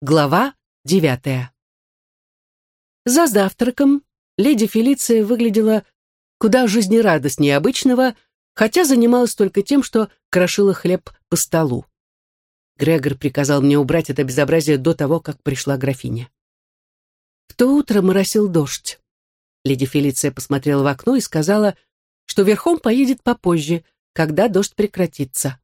Глава девятая. За завтраком леди Фелиция выглядела куда жизнерадостнее обычного, хотя занималась только тем, что крошила хлеб по столу. Грегор приказал мне убрать это безобразие до того, как пришла графиня. В то утро моросил дождь. Леди Фелиция посмотрела в окно и сказала, что верхом поедет попозже, когда дождь прекратится.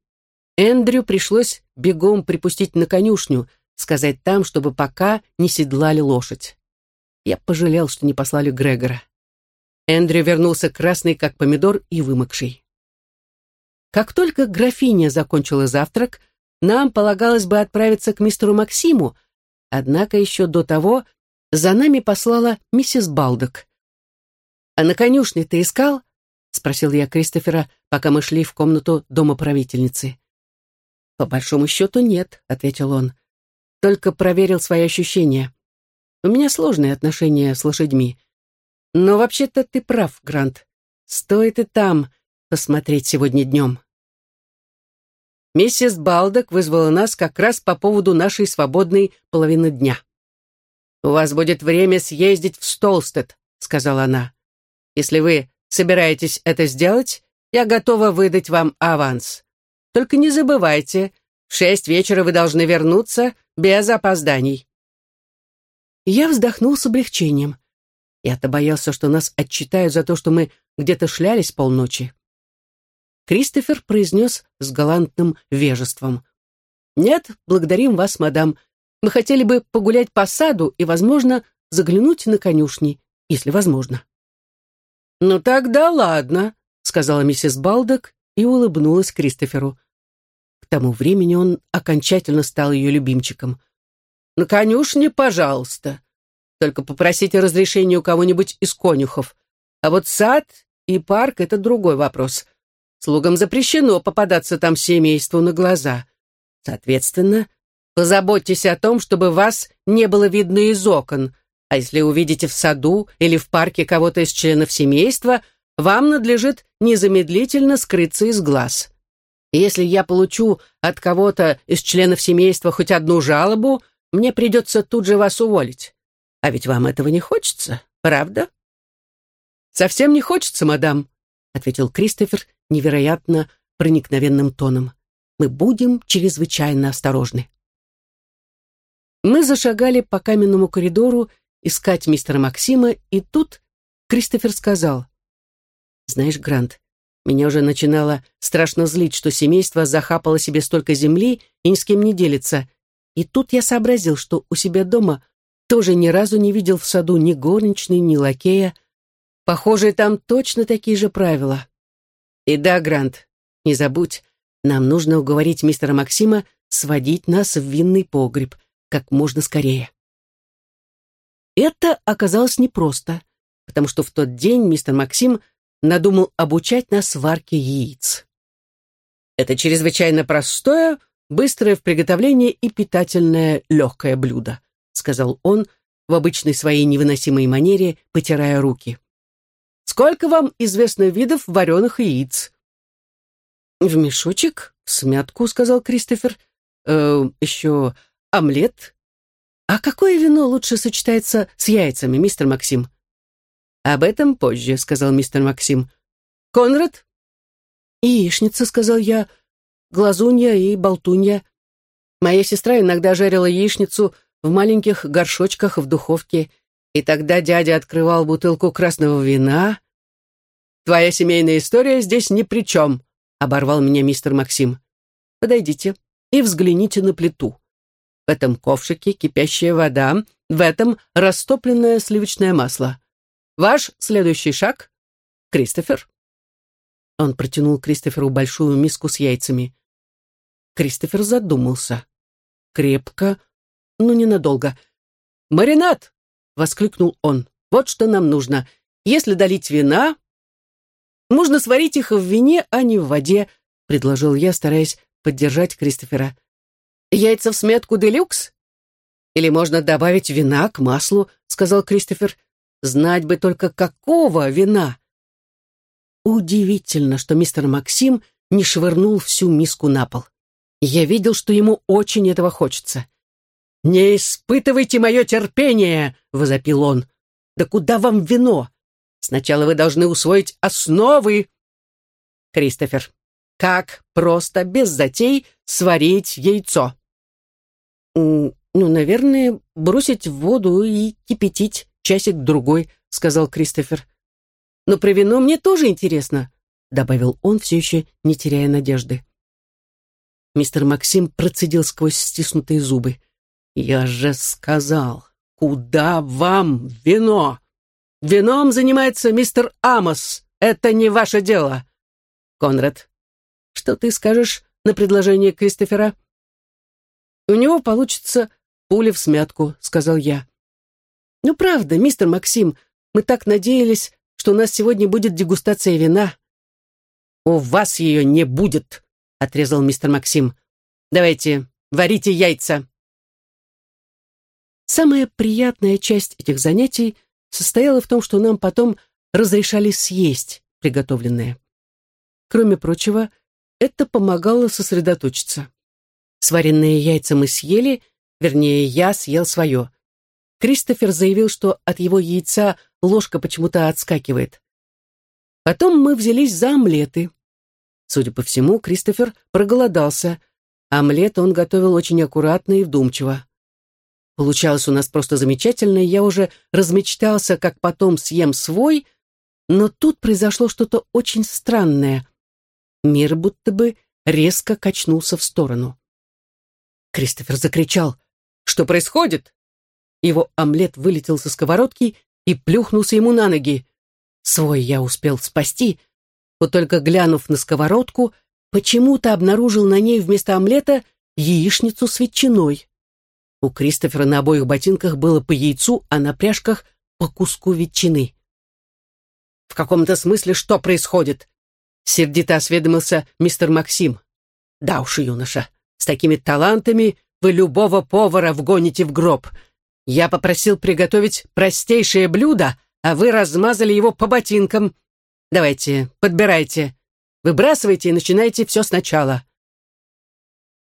Эндрю пришлось бегом припустить на конюшню — сказать там, чтобы пока не седлали лошадь. Я пожалел, что не послали Грегора. Эндрю вернулся красный, как помидор, и вымокший. Как только графиня закончила завтрак, нам полагалось бы отправиться к мистеру Максиму, однако еще до того за нами послала миссис Балдок. «А на конюшне ты искал?» — спросил я Кристофера, пока мы шли в комнату дома правительницы. «По большому счету нет», — ответил он только проверил свои ощущения. У меня сложные отношения с лошадьми. Но вообще-то ты прав, Грант. Стоит и там посмотреть сегодня днем. Миссис Балдок вызвала нас как раз по поводу нашей свободной половины дня. «У вас будет время съездить в Столстед», — сказала она. «Если вы собираетесь это сделать, я готова выдать вам аванс. Только не забывайте, в шесть вечера вы должны вернуться без опозданий. Я вздохнул с облегчением. Я-то боялся, что нас отчитают за то, что мы где-то шлялись полночи. Кристофер произнес с галантным вежеством. «Нет, благодарим вас, мадам. Мы хотели бы погулять по саду и, возможно, заглянуть на конюшни, если возможно». «Ну тогда ладно», — сказала миссис Балдок и улыбнулась Кристоферу. К тому времени он окончательно стал ее любимчиком. «На конюшне, пожалуйста. Только попросите разрешения у кого-нибудь из конюхов. А вот сад и парк — это другой вопрос. Слугам запрещено попадаться там семейству на глаза. Соответственно, позаботьтесь о том, чтобы вас не было видно из окон, а если увидите в саду или в парке кого-то из членов семейства, вам надлежит незамедлительно скрыться из глаз. Если я получу от кого-то из членов семейства хоть одну жалобу, мне придется тут же вас уволить. А ведь вам этого не хочется, правда? Совсем не хочется, мадам, ответил Кристофер невероятно проникновенным тоном. Мы будем чрезвычайно осторожны. Мы зашагали по каменному коридору искать мистера Максима, и тут Кристофер сказал, «Знаешь, Грант, меня уже начинало страшно злить, что семейство захапало себе столько земли и ни с кем не делится. И тут я сообразил, что у себя дома тоже ни разу не видел в саду ни горничной, ни лакея. Похоже, там точно такие же правила. И да, Грант, не забудь, нам нужно уговорить мистера Максима сводить нас в винный погреб как можно скорее. Это оказалось непросто, потому что в тот день мистер Максим – надумал обучать нас сварке яиц. Это чрезвычайно простое, быстрое в приготовлении и питательное легкое блюдо, сказал он в обычной своей невыносимой манере, потирая руки. Сколько вам известно видов вареных яиц? В мешочек, в смятку, сказал Кристофер. Э, еще омлет. А какое вино лучше сочетается с яйцами, мистер Максим? «Об этом позже», — сказал мистер Максим. «Конрад?» «Яичница», — сказал я, «глазунья и болтунья. Моя сестра иногда жарила яичницу в маленьких горшочках в духовке, и тогда дядя открывал бутылку красного вина». «Твоя семейная история здесь ни при чем», — оборвал меня мистер Максим. «Подойдите и взгляните на плиту. В этом ковшике кипящая вода, в этом растопленное сливочное масло. Ваш следующий шаг, Кристофер. Он протянул Кристоферу большую миску с яйцами. Кристофер задумался. Крепко, но ненадолго. «Маринад!» — воскликнул он. «Вот что нам нужно. Если долить вина, можно сварить их в вине, а не в воде», — предложил я, стараясь поддержать Кристофера. «Яйца в сметку делюкс?» «Или можно добавить вина к маслу», — сказал Кристофер. Знать бы только какого вина. Удивительно, что мистер Максим не швырнул всю миску на пол. Я видел, что ему очень этого хочется. «Не испытывайте мое терпение!» — возопил он. «Да куда вам вино? Сначала вы должны усвоить основы!» «Кристофер, как просто, без затей, сварить яйцо?» «Ну, наверное, бросить в воду и кипятить часик-другой», — сказал Кристофер. «Но про вино мне тоже интересно», — добавил он, все еще не теряя надежды. Мистер Максим процедил сквозь стиснутые зубы. «Я же сказал, куда вам вино? Вином занимается мистер Амос. Это не ваше дело. Конрад, что ты скажешь на предложение Кристофера?» «У него получится пуля в смятку», — сказал я. «Ну, правда, мистер Максим, мы так надеялись, что у нас сегодня будет дегустация вина». «У вас ее не будет», — отрезал мистер Максим. «Давайте, варите яйца». Самая приятная часть этих занятий состояла в том, что нам потом разрешали съесть приготовленное. Кроме прочего, это помогало сосредоточиться. Сваренные яйца мы съели, вернее, я съел свое. Кристофер заявил, что от его яйца ложка почему-то отскакивает. Потом мы взялись за омлеты. Судя по всему, Кристофер проголодался. Омлет он готовил очень аккуратно и вдумчиво. Получалось у нас просто замечательно, и я уже размечтался, как потом съем свой, но тут произошло что-то очень странное. Мир будто бы резко качнулся в сторону. Кристофер закричал. «Что происходит?» Его омлет вылетел со сковородки и плюхнулся ему на ноги. Свой я успел спасти, вот только глянув на сковородку, почему-то обнаружил на ней вместо омлета яичницу с ветчиной. У Кристофера на обоих ботинках было по яйцу, а на пряжках по куску ветчины. «В каком-то смысле что происходит?» Сердито осведомился мистер Максим. «Да уж, юноша, с такими талантами вы любого повара вгоните в гроб. Я попросил приготовить простейшее блюдо, а вы размазали его по ботинкам. Давайте, подбирайте. Выбрасывайте и начинайте все сначала».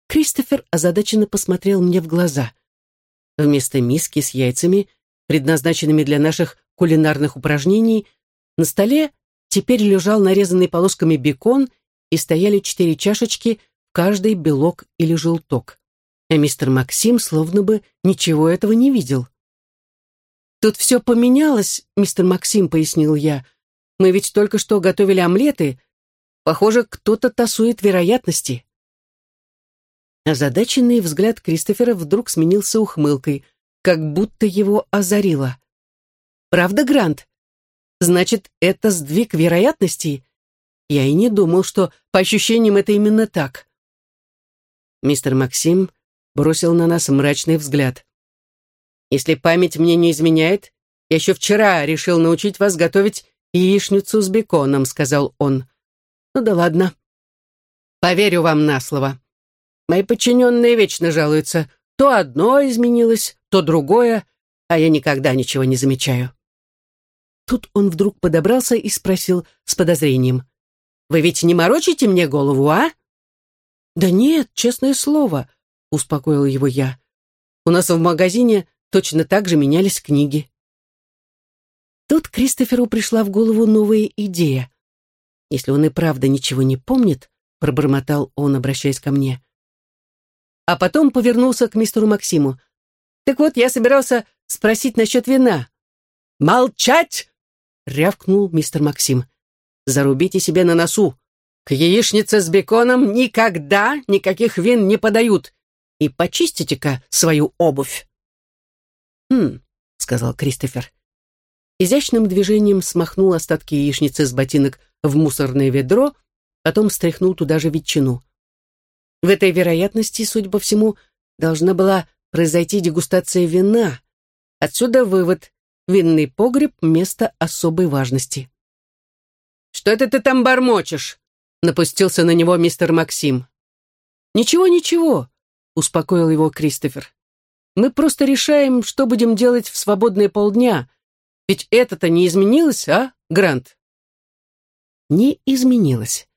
Кристофер озадаченно посмотрел мне в глаза. Вместо миски с яйцами, предназначенными для наших кулинарных упражнений, на столе теперь лежал нарезанный полосками бекон и стояли четыре чашечки, в каждой белок или желток. А мистер Максим словно бы ничего этого не видел. «Тут все поменялось, мистер Максим», — пояснил я. «Мы ведь только что готовили омлеты. Похоже, кто-то тасует вероятности». Озадаченный взгляд Кристофера вдруг сменился ухмылкой, как будто его озарило. «Правда, Грант? Значит, это сдвиг вероятностей? Я и не думал, что по ощущениям это именно так». Мистер Максим бросил на нас мрачный взгляд. «Если память мне не изменяет, я еще вчера решил научить вас готовить яичницу с беконом», — сказал он. «Ну да ладно. Поверю вам на слово. Мои подчиненные вечно жалуются. То одно изменилось, то другое, а я никогда ничего не замечаю. Тут он вдруг подобрался и спросил с подозрением. «Вы ведь не морочите мне голову, а?» «Да нет, честное слово», — успокоил его я. «У нас в магазине точно так же менялись книги». Тут Кристоферу пришла в голову новая идея. Если он и правда ничего не помнит, пробормотал он, обращаясь ко мне, а потом повернулся к мистеру Максиму. «Так вот, я собирался спросить насчет вина». «Молчать!» — рявкнул мистер Максим. «Зарубите себе на носу. К яичнице с беконом никогда никаких вин не подают. И почистите-ка свою обувь». «Хм», — сказал Кристофер. Изящным движением смахнул остатки яичницы с ботинок в мусорное ведро, потом стряхнул туда же ветчину. В этой вероятности, судя по всему, должна была произойти дегустация вина. Отсюда вывод. Винный погреб — место особой важности. «Что это ты там бормочешь?» — напустился на него мистер Максим. «Ничего, ничего», — успокоил его Кристофер. «Мы просто решаем, что будем делать в свободные полдня. Ведь это-то не изменилось, а, Грант?» Не изменилось.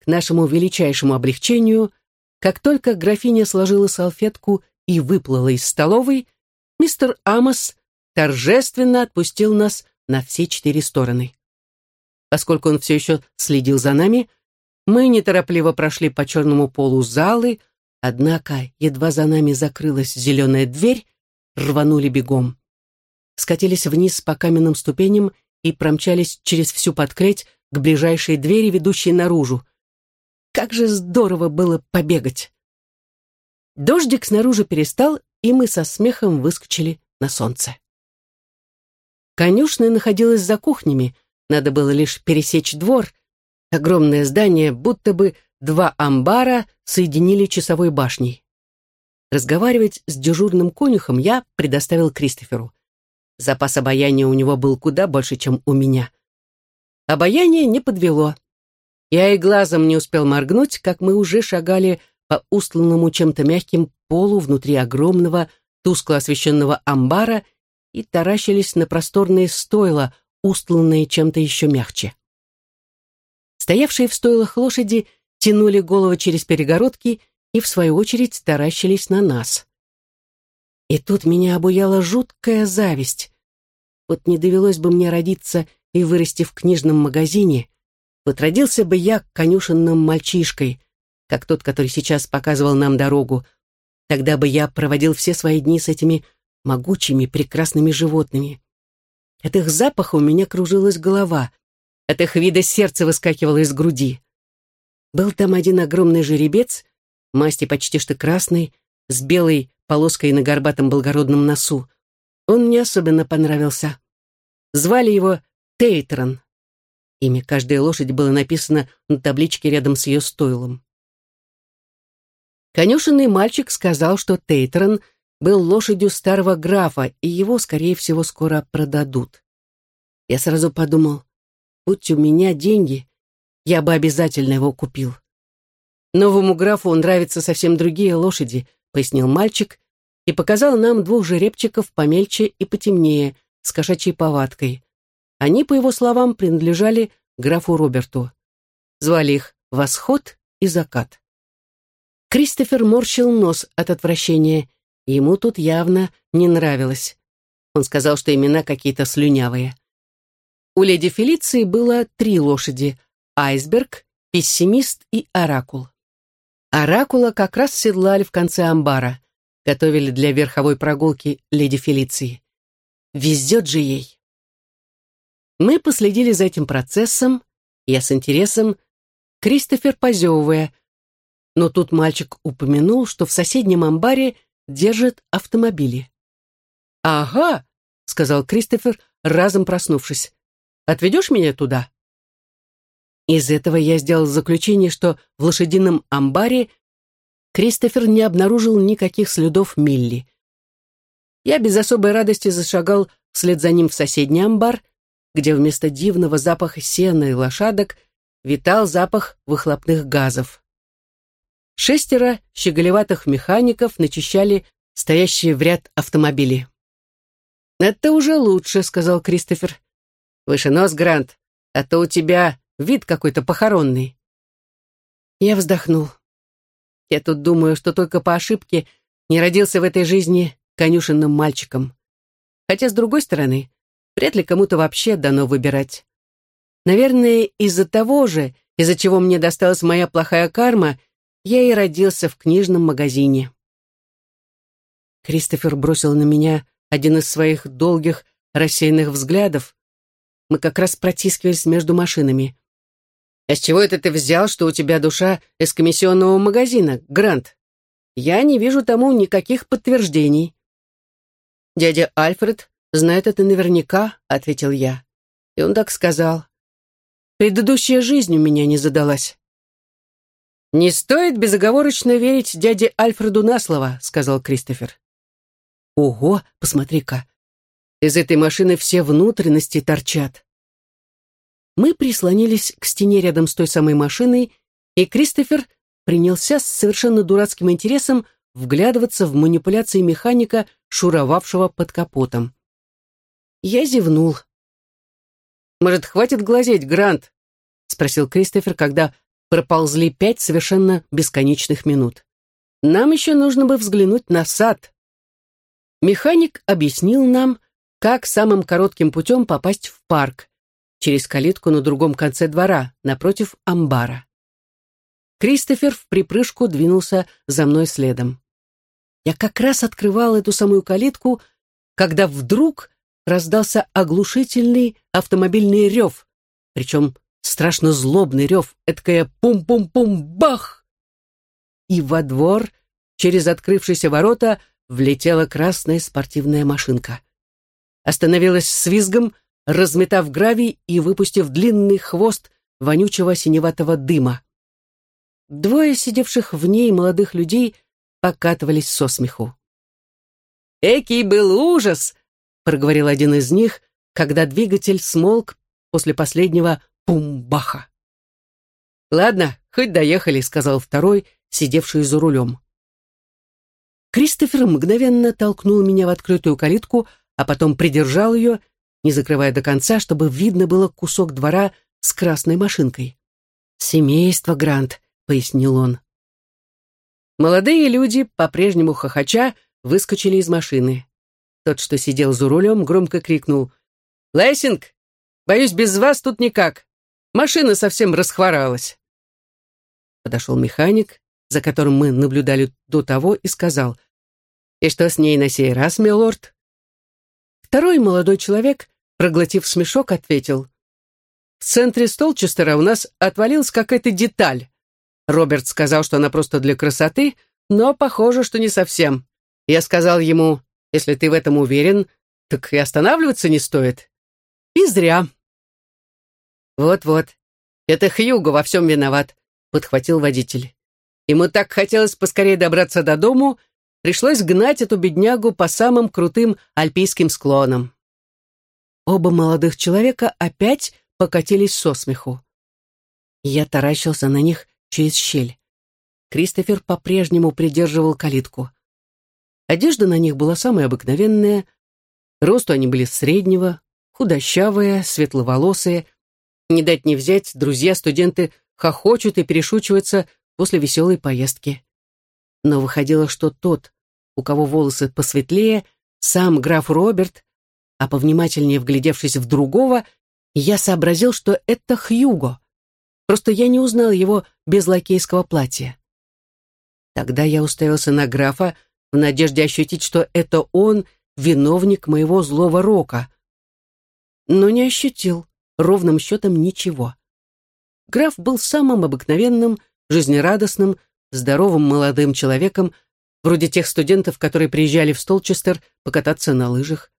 К нашему величайшему облегчению как только графиня сложила салфетку и выплыла из столовой, мистер Амос торжественно отпустил нас на все четыре стороны. Поскольку он все еще следил за нами, мы неторопливо прошли по черному полу залы, однако едва за нами закрылась зеленая дверь, рванули бегом. Скатились вниз по каменным ступеням и промчались через всю подклеть к ближайшей двери, ведущей наружу. Как же здорово было побегать! Дождик снаружи перестал, и мы со смехом выскочили на солнце. Конюшня находилась за кухнями, надо было лишь пересечь двор. Огромное здание, будто бы два амбара соединили часовой башней. Разговаривать с дежурным конюхом я предоставил Кристоферу. Запас обаяния у него был куда больше, чем у меня. Обаяние не подвело. Я и глазом не успел моргнуть, как мы уже шагали по устланному чем-то мягким полу внутри огромного, тускло освещенного амбара и таращились на просторные стойла, устланные чем-то еще мягче. Стоявшие в стойлах лошади тянули головы через перегородки и, в свою очередь, таращились на нас. И тут меня обуяла жуткая зависть. Вот не довелось бы мне родиться и вырасти в книжном магазине, вот родился бы я конюшенным мальчишкой, как тот, который сейчас показывал нам дорогу, тогда бы я проводил все свои дни с этими могучими, прекрасными животными. От их запаха у меня кружилась голова, от их вида сердце выскакивало из груди. Был там один огромный жеребец, масти почти что красный, с белой полоской на горбатом благородном носу. Он мне особенно понравился. Звали его Тейтрон. Имя каждой лошади было написано на табличке рядом с ее стойлом. Конюшенный мальчик сказал, что Тейтрон был лошадью старого графа, и его, скорее всего, скоро продадут. Я сразу подумал, будь у меня деньги, я бы обязательно его купил. Новому графу нравятся совсем другие лошади, пояснил мальчик и показал нам двух жеребчиков помельче и потемнее, с кошачьей повадкой. Они, по его словам, принадлежали графу Роберту. Звали их «Восход» и «Закат». Кристофер морщил нос от отвращения, ему тут явно не нравилось. Он сказал, что имена какие-то слюнявые. У леди Фелиции было три лошади — айсберг, пессимист и оракул. Оракула как раз седлали в конце амбара, готовили для верховой прогулки леди Фелиции. Везет же ей. Мы последили за этим процессом, я с интересом, Кристофер позевывая. Но тут мальчик упомянул, что в соседнем амбаре держат автомобили. «Ага», — сказал Кристофер, разом проснувшись. «Отведешь меня туда?» Из этого я сделал заключение, что в лошадином амбаре Кристофер не обнаружил никаких следов Милли. Я без особой радости зашагал вслед за ним в соседний амбар, где вместо дивного запаха сена и лошадок витал запах выхлопных газов. Шестеро щеголеватых механиков начищали стоящие в ряд автомобили. «Это уже лучше», — сказал Кристофер. «Выше нос, Грант, а то у тебя вид какой-то похоронный». Я вздохнул. Я тут думаю, что только по ошибке не родился в этой жизни конюшенным мальчиком. Хотя, с другой стороны, Вряд ли кому-то вообще дано выбирать. Наверное, из-за того же, из-за чего мне досталась моя плохая карма, я и родился в книжном магазине. Кристофер бросил на меня один из своих долгих рассеянных взглядов. Мы как раз протискивались между машинами. «А с чего это ты взял, что у тебя душа из комиссионного магазина, Грант? Я не вижу тому никаких подтверждений». Дядя Альфред «Знает это наверняка», — ответил я. И он так сказал. «Предыдущая жизнь у меня не задалась». «Не стоит безоговорочно верить дяде Альфреду на слово», — сказал Кристофер. «Ого, посмотри-ка! Из этой машины все внутренности торчат». Мы прислонились к стене рядом с той самой машиной, и Кристофер принялся с совершенно дурацким интересом вглядываться в манипуляции механика, шуровавшего под капотом. Я зевнул. «Может, хватит глазеть, Грант?» — спросил Кристофер, когда проползли пять совершенно бесконечных минут. Нам еще нужно бы взглянуть на сад. Механик объяснил нам, как самым коротким путем попасть в парк, через калитку на другом конце двора, напротив амбара. Кристофер в припрыжку двинулся за мной следом. Я как раз открывал эту самую калитку, когда вдруг раздался оглушительный автомобильный рев, причем страшно злобный рев, эткая пум-пум-пум-бах! И во двор, через открывшиеся ворота, влетела красная спортивная машинка. Остановилась с визгом, разметав гравий и выпустив длинный хвост вонючего синеватого дыма. Двое сидевших в ней молодых людей покатывались со смеху. «Экий был ужас!» — проговорил один из них, когда двигатель смолк после последнего пумбаха. «Ладно, хоть доехали», — сказал второй, сидевший за рулем. Кристофер мгновенно толкнул меня в открытую калитку, а потом придержал ее, не закрывая до конца, чтобы видно было кусок двора с красной машинкой. «Семейство Грант», — пояснил он. Молодые люди, по-прежнему хохоча, выскочили из машины. Тот, что сидел за рулем, громко крикнул. «Лессинг, боюсь, без вас тут никак. Машина совсем расхворалась». Подошел механик, за которым мы наблюдали до того, и сказал. «И что с ней на сей раз, милорд?» Второй молодой человек, проглотив смешок, ответил. «В центре Столчестера у нас отвалилась какая-то деталь. Роберт сказал, что она просто для красоты, но похоже, что не совсем. Я сказал ему, если ты в этом уверен, так и останавливаться не стоит. И зря. Вот-вот. Это Хьюго во всем виноват, подхватил водитель. Ему так хотелось поскорее добраться до дому, пришлось гнать эту беднягу по самым крутым альпийским склонам. Оба молодых человека опять покатились со смеху. Я таращился на них через щель. Кристофер по-прежнему придерживал калитку. Одежда на них была самая обыкновенная, росту они были среднего, худощавые, светловолосые. Не дать не взять, друзья-студенты хохочут и перешучиваются после веселой поездки. Но выходило, что тот, у кого волосы посветлее, сам граф Роберт, а повнимательнее вглядевшись в другого, я сообразил, что это Хьюго. Просто я не узнал его без лакейского платья. Тогда я уставился на графа в надежде ощутить, что это он виновник моего злого рока. Но не ощутил ровным счетом ничего. Граф был самым обыкновенным, жизнерадостным, здоровым молодым человеком, вроде тех студентов, которые приезжали в Столчестер покататься на лыжах.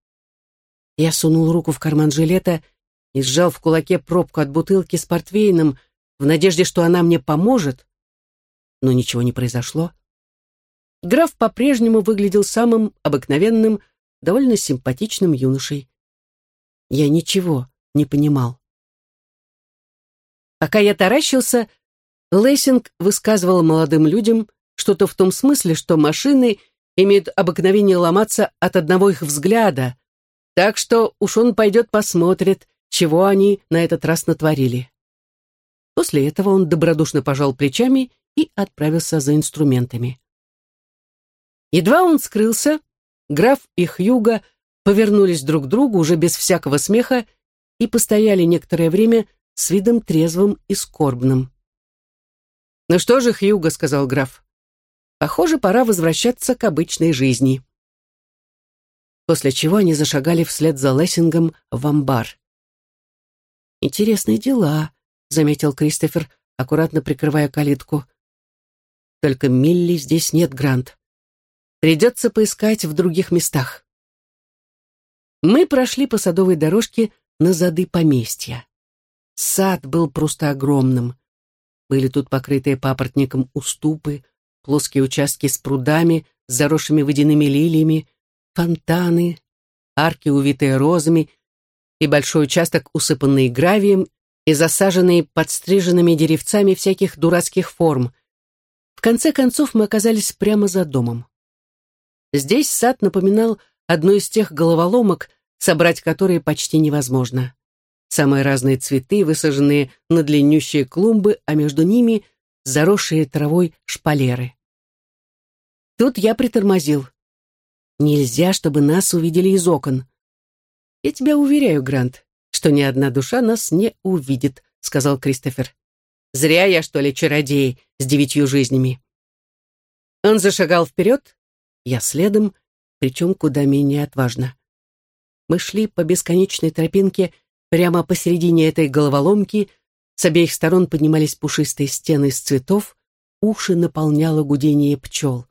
Я сунул руку в карман жилета и сжал в кулаке пробку от бутылки с портвейном, в надежде, что она мне поможет. Но ничего не произошло. Граф по-прежнему выглядел самым обыкновенным, довольно симпатичным юношей. Я ничего не понимал. Пока я таращился, Лессинг высказывал молодым людям что-то в том смысле, что машины имеют обыкновение ломаться от одного их взгляда, так что уж он пойдет посмотрит, чего они на этот раз натворили. После этого он добродушно пожал плечами и отправился за инструментами. Едва он скрылся, граф и Хьюга повернулись друг к другу уже без всякого смеха и постояли некоторое время с видом трезвым и скорбным. «Ну что же, Хьюга», — сказал граф, — «похоже, пора возвращаться к обычной жизни». После чего они зашагали вслед за Лессингом в амбар. «Интересные дела», — заметил Кристофер, аккуратно прикрывая калитку. «Только Милли здесь нет, Грант. Придется поискать в других местах». Мы прошли по садовой дорожке на зады поместья. Сад был просто огромным. Были тут покрытые папоротником уступы, плоские участки с прудами, с заросшими водяными лилиями, фонтаны, арки, увитые розами, и большой участок, усыпанный гравием и засаженные подстриженными деревцами всяких дурацких форм. В конце концов мы оказались прямо за домом. Здесь сад напоминал одну из тех головоломок, собрать которые почти невозможно. Самые разные цветы, высаженные на длиннющие клумбы, а между ними заросшие травой шпалеры. Тут я притормозил. Нельзя, чтобы нас увидели из окон. Я тебя уверяю, Грант, что ни одна душа нас не увидит, сказал Кристофер. Зря я, что ли, чародей с девятью жизнями. Он зашагал вперед, я следом, причем куда менее отважно. Мы шли по бесконечной тропинке прямо посередине этой головоломки, с обеих сторон поднимались пушистые стены из цветов, уши наполняло гудение пчел.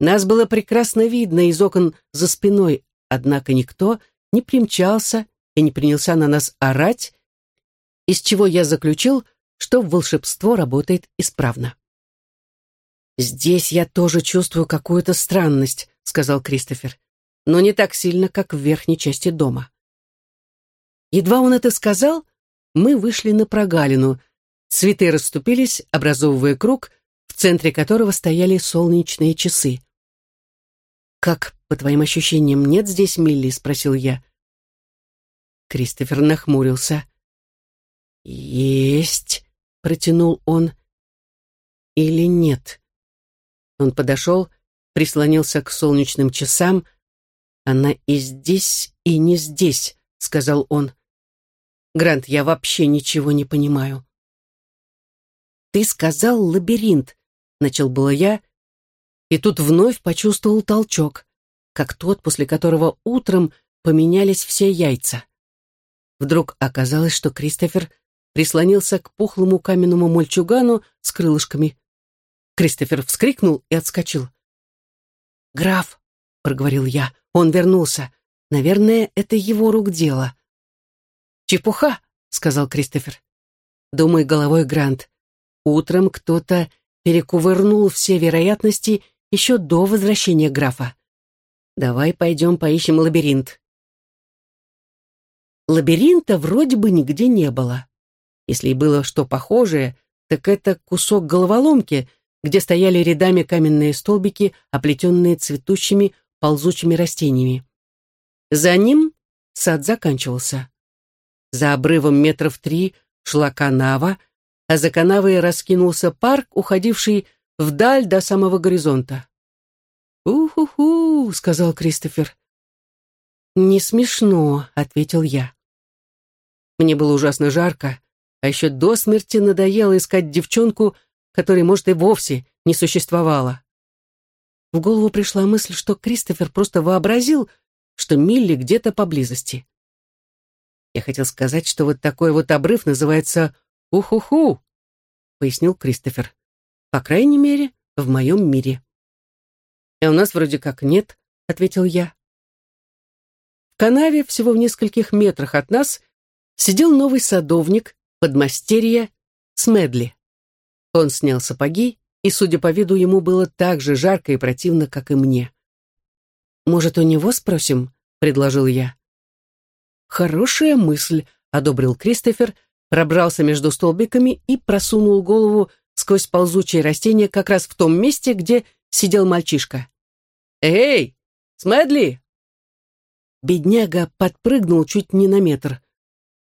Нас было прекрасно видно из окон за спиной, однако никто не примчался и не принялся на нас орать, из чего я заключил, что волшебство работает исправно. «Здесь я тоже чувствую какую-то странность», — сказал Кристофер, «но не так сильно, как в верхней части дома». Едва он это сказал, мы вышли на прогалину. Цветы расступились, образовывая круг, в центре которого стояли солнечные часы. «Как, по твоим ощущениям, нет здесь Милли?» — спросил я. Кристофер нахмурился. «Есть», — протянул он. «Или нет?» Он подошел, прислонился к солнечным часам. «Она и здесь, и не здесь», — сказал он. Грант, я вообще ничего не понимаю. Ты сказал лабиринт, начал было я, и тут вновь почувствовал толчок, как тот, после которого утром поменялись все яйца. Вдруг оказалось, что Кристофер прислонился к пухлому каменному мальчугану с крылышками. Кристофер вскрикнул и отскочил. «Граф», — проговорил я, — «он вернулся. Наверное, это его рук дело». «Чепуха», — сказал Кристофер. «Думай головой, Грант. Утром кто-то перекувырнул все вероятности еще до возвращения графа. Давай пойдем поищем лабиринт». Лабиринта вроде бы нигде не было. Если и было что похожее, так это кусок головоломки, где стояли рядами каменные столбики, оплетенные цветущими ползучими растениями. За ним сад заканчивался. За обрывом метров три шла канава, а за канавой раскинулся парк, уходивший вдаль до самого горизонта. «У-ху-ху», — сказал Кристофер. «Не смешно», — ответил я. Мне было ужасно жарко, а еще до смерти надоело искать девчонку, которой, может, и вовсе не существовало. В голову пришла мысль, что Кристофер просто вообразил, что Милли где-то поблизости. Я хотел сказать, что вот такой вот обрыв называется «Уху-ху», — пояснил Кристофер. «По крайней мере, в моем мире». «А у нас вроде как нет», — ответил я. В канаве, всего в нескольких метрах от нас, сидел новый садовник, подмастерье, Смедли. Он снял сапоги, и, судя по виду, ему было так же жарко и противно, как и мне. «Может, у него спросим?» — предложил я. «Хорошая мысль», — одобрил Кристофер, пробрался между столбиками и просунул голову сквозь ползучие растения как раз в том месте, где сидел мальчишка. «Эй, Смедли!» Бедняга подпрыгнул чуть не на метр.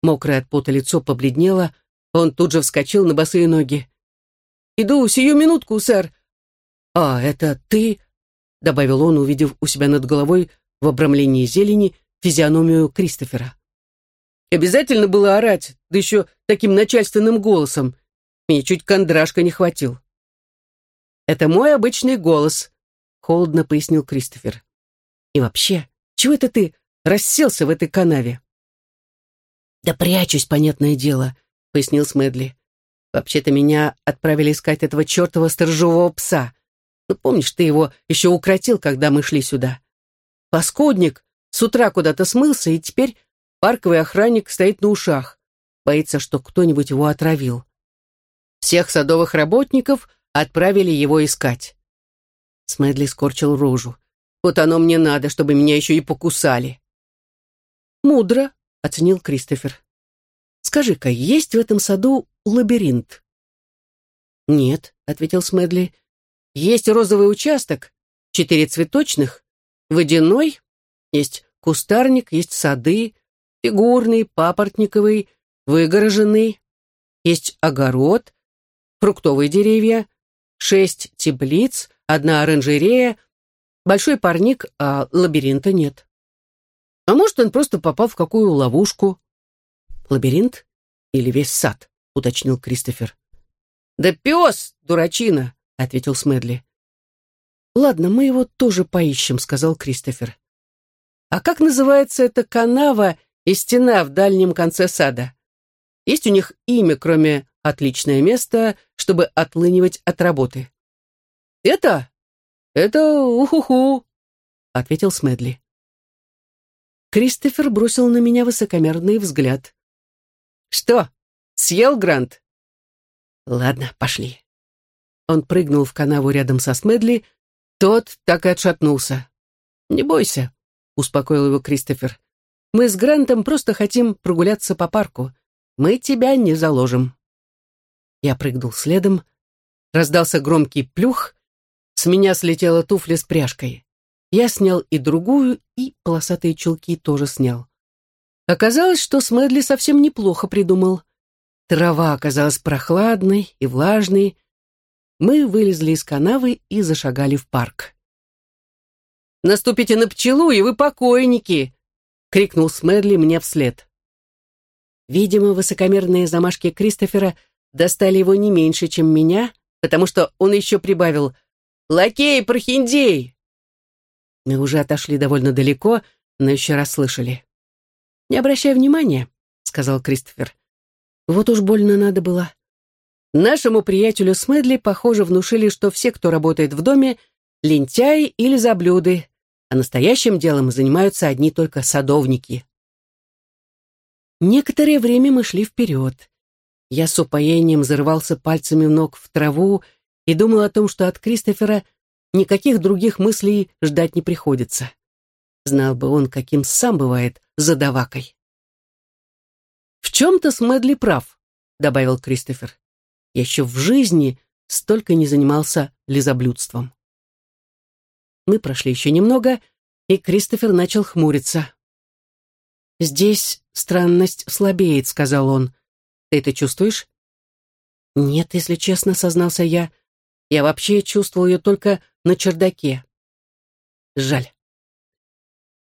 Мокрое от пота лицо побледнело, он тут же вскочил на босые ноги. «Иду, сию минутку, сэр!» «А, это ты?» — добавил он, увидев у себя над головой в обрамлении зелени физиономию Кристофера. обязательно было орать, да еще таким начальственным голосом. Мне чуть кондрашка не хватил. «Это мой обычный голос», — холодно пояснил Кристофер. «И вообще, чего это ты расселся в этой канаве?» «Да прячусь, понятное дело», — пояснил Смедли. «Вообще-то меня отправили искать этого чертова сторожевого пса. Ну, помнишь, ты его еще укротил, когда мы шли сюда? Паскудник с утра куда-то смылся, и теперь парковый охранник стоит на ушах. Боится, что кто-нибудь его отравил. Всех садовых работников отправили его искать. Смедли скорчил рожу. Вот оно мне надо, чтобы меня еще и покусали. Мудро, оценил Кристофер. Скажи-ка, есть в этом саду лабиринт? Нет, ответил Смедли. Есть розовый участок, четыре цветочных, водяной есть кустарник, есть сады, фигурный, папоротниковый, выгороженный. Есть огород, фруктовые деревья, шесть теплиц, одна оранжерея, большой парник, а лабиринта нет. А может, он просто попал в какую ловушку. Лабиринт или весь сад, уточнил Кристофер. Да пес, дурачина, ответил Смедли. Ладно, мы его тоже поищем, сказал Кристофер. А как называется эта канава и стена в дальнем конце сада? Есть у них имя, кроме «отличное место», чтобы отлынивать от работы? «Это? Это уху-ху», — ответил Смедли. Кристофер бросил на меня высокомерный взгляд. «Что, съел Грант?» «Ладно, пошли». Он прыгнул в канаву рядом со Смедли, тот так и отшатнулся. «Не бойся», — успокоил его Кристофер. «Мы с Грантом просто хотим прогуляться по парку. Мы тебя не заложим». Я прыгнул следом. Раздался громкий плюх. С меня слетела туфля с пряжкой. Я снял и другую, и полосатые чулки тоже снял. Оказалось, что Смедли совсем неплохо придумал. Трава оказалась прохладной и влажной. Мы вылезли из канавы и зашагали в парк. «Наступите на пчелу, и вы покойники!» — крикнул Смедли мне вслед. Видимо, высокомерные замашки Кристофера достали его не меньше, чем меня, потому что он еще прибавил «Лакей, прохиндей!» Мы уже отошли довольно далеко, но еще раз слышали. «Не обращай внимания», — сказал Кристофер. «Вот уж больно надо было». Нашему приятелю Смедли, похоже, внушили, что все, кто работает в доме, лентяи или заблюды, а настоящим делом занимаются одни только садовники. Некоторое время мы шли вперед. Я с упоением зарывался пальцами ног в траву и думал о том, что от Кристофера никаких других мыслей ждать не приходится. Знал бы он, каким сам бывает задавакой. «В чем-то Смедли прав», — добавил Кристофер. «Я еще в жизни столько не занимался лизоблюдством». Мы прошли еще немного, и Кристофер начал хмуриться. «Здесь странность слабеет», — сказал он. «Ты это чувствуешь?» «Нет, если честно», — сознался я. «Я вообще чувствовал ее только на чердаке. Жаль.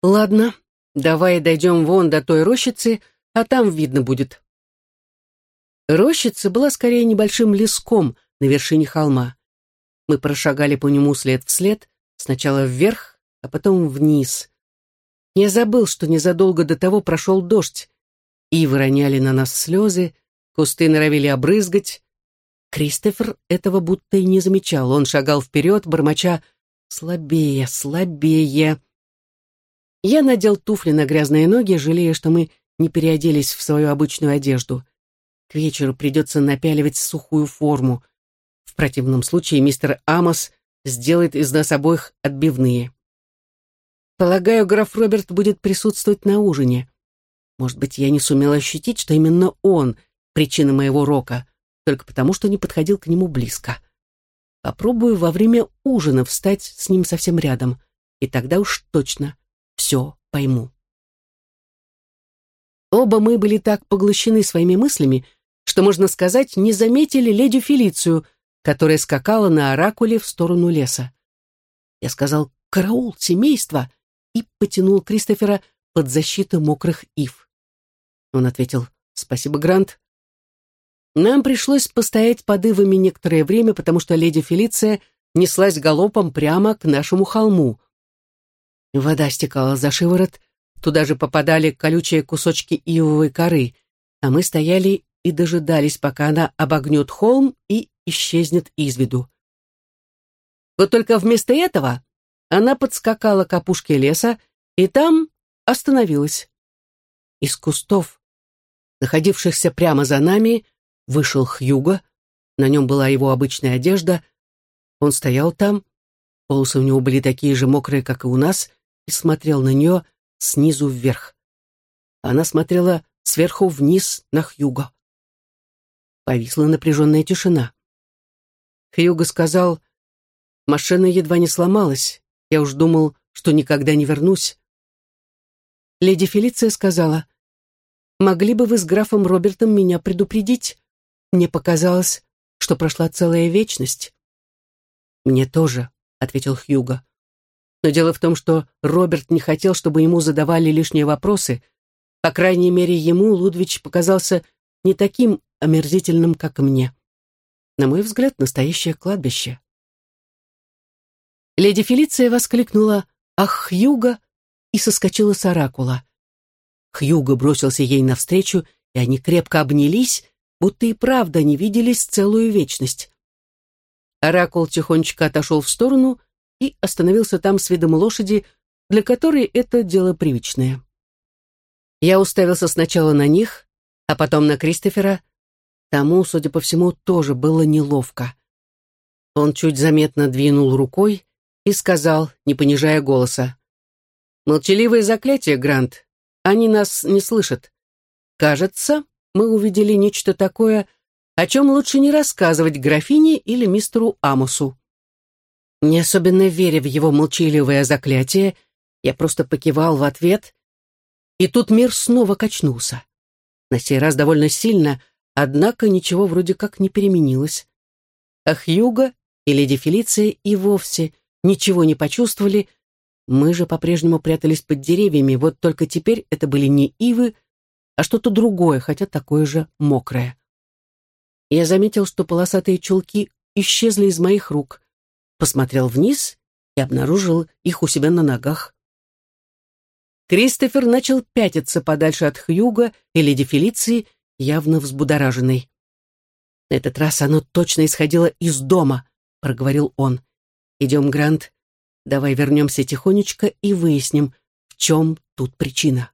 Ладно, давай дойдем вон до той рощицы, а там видно будет. Рощица была скорее небольшим леском на вершине холма. Мы прошагали по нему след в след, сначала вверх, а потом вниз. Я забыл, что незадолго до того прошел дождь, и выроняли на нас слезы, кусты норовили обрызгать, Кристофер этого будто и не замечал. Он шагал вперед, бормоча «слабее, слабее». Я надел туфли на грязные ноги, жалея, что мы не переоделись в свою обычную одежду. К вечеру придется напяливать сухую форму. В противном случае мистер Амос сделает из нас обоих отбивные. Полагаю, граф Роберт будет присутствовать на ужине. Может быть, я не сумел ощутить, что именно он — причина моего рока только потому, что не подходил к нему близко. Попробую во время ужина встать с ним совсем рядом, и тогда уж точно все пойму. Оба мы были так поглощены своими мыслями, что, можно сказать, не заметили леди Фелицию, которая скакала на оракуле в сторону леса. Я сказал «Караул, семейство!» и потянул Кристофера под защиту мокрых ив. Он ответил «Спасибо, Грант, нам пришлось постоять под ивами некоторое время, потому что леди Фелиция неслась галопом прямо к нашему холму. Вода стекала за шиворот, туда же попадали колючие кусочки ивовой коры, а мы стояли и дожидались, пока она обогнет холм и исчезнет из виду. Вот только вместо этого она подскакала к опушке леса и там остановилась. Из кустов, находившихся прямо за нами, Вышел Хьюго, на нем была его обычная одежда. Он стоял там, волосы у него были такие же мокрые, как и у нас, и смотрел на нее снизу вверх. Она смотрела сверху вниз на Хьюго. Повисла напряженная тишина. Хьюго сказал, «Машина едва не сломалась. Я уж думал, что никогда не вернусь». Леди Фелиция сказала, «Могли бы вы с графом Робертом меня предупредить? Мне показалось, что прошла целая вечность. Мне тоже, ответил Хьюго. Но дело в том, что Роберт не хотел, чтобы ему задавали лишние вопросы. По крайней мере, ему Лудвич показался не таким омерзительным, как мне. На мой взгляд, настоящее кладбище. Леди Фелиция воскликнула «Ах, Хьюго!» и соскочила с оракула. Хьюго бросился ей навстречу, и они крепко обнялись, будто и правда не виделись целую вечность. Оракул тихонечко отошел в сторону и остановился там с видом лошади, для которой это дело привычное. Я уставился сначала на них, а потом на Кристофера. Тому, судя по всему, тоже было неловко. Он чуть заметно двинул рукой и сказал, не понижая голоса, «Молчаливые заклятия, Грант, они нас не слышат. Кажется, мы увидели нечто такое, о чем лучше не рассказывать графине или мистеру Амосу». Не особенно веря в его молчаливое заклятие, я просто покивал в ответ, и тут мир снова качнулся. На сей раз довольно сильно, однако ничего вроде как не переменилось. А Хьюго и леди Фелиция и вовсе ничего не почувствовали, мы же по-прежнему прятались под деревьями, вот только теперь это были не ивы, а что-то другое, хотя такое же мокрое. Я заметил, что полосатые чулки исчезли из моих рук, посмотрел вниз и обнаружил их у себя на ногах. Кристофер начал пятиться подальше от Хьюга и леди Фелиции, явно взбудораженный. «На этот раз оно точно исходило из дома», — проговорил он. «Идем, Грант, давай вернемся тихонечко и выясним, в чем тут причина».